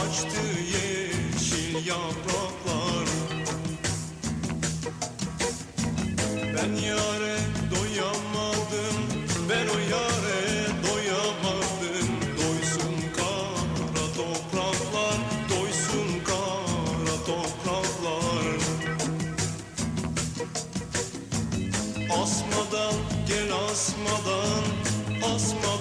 açtı yeşil yapraklar. Ben yare doyamadım Ben o yare doyamadım. Doysun kara topraklar Doysun kara topraklar. Asmadan gel asmadan Asmadan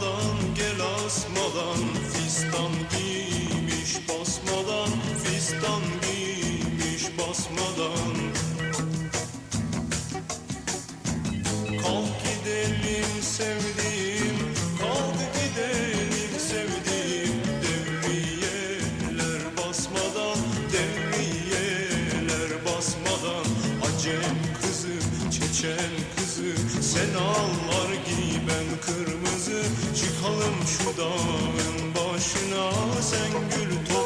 sevdiğim Kaldı gidelim sevdiğim Devriyeler basmadan Devriyeler basmadan. Acem kızı, Çeçen kızı Sen ağlar giy ben kırmızı. Çıkalım şu dağın başına Sen gül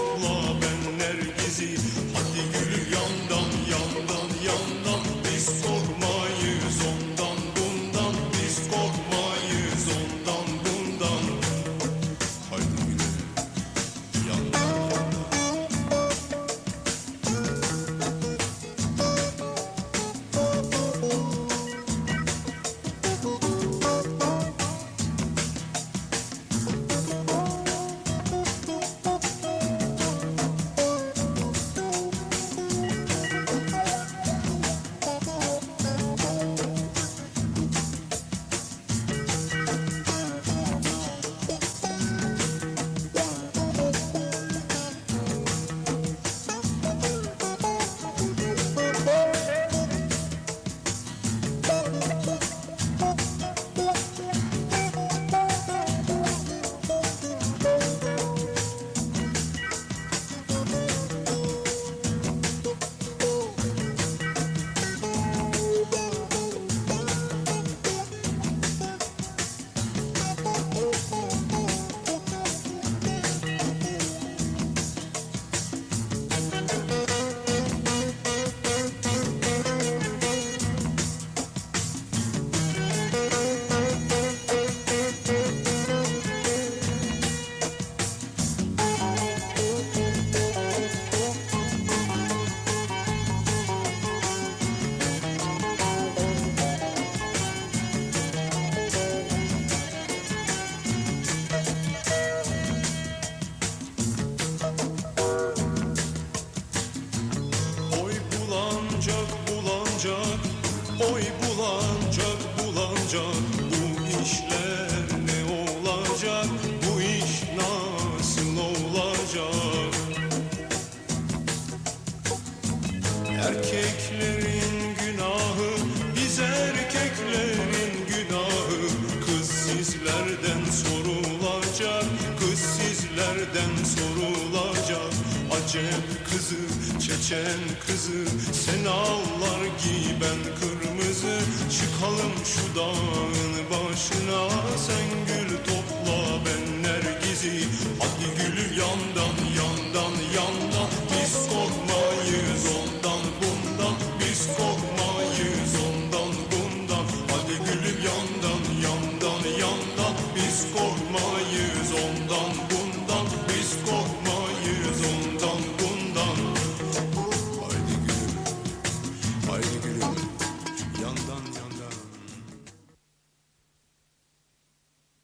Acem kızı, Çeçen kızı Sen ağlar giy ben kırmızı. Çıkalım şu dağın başına Sen gül topla.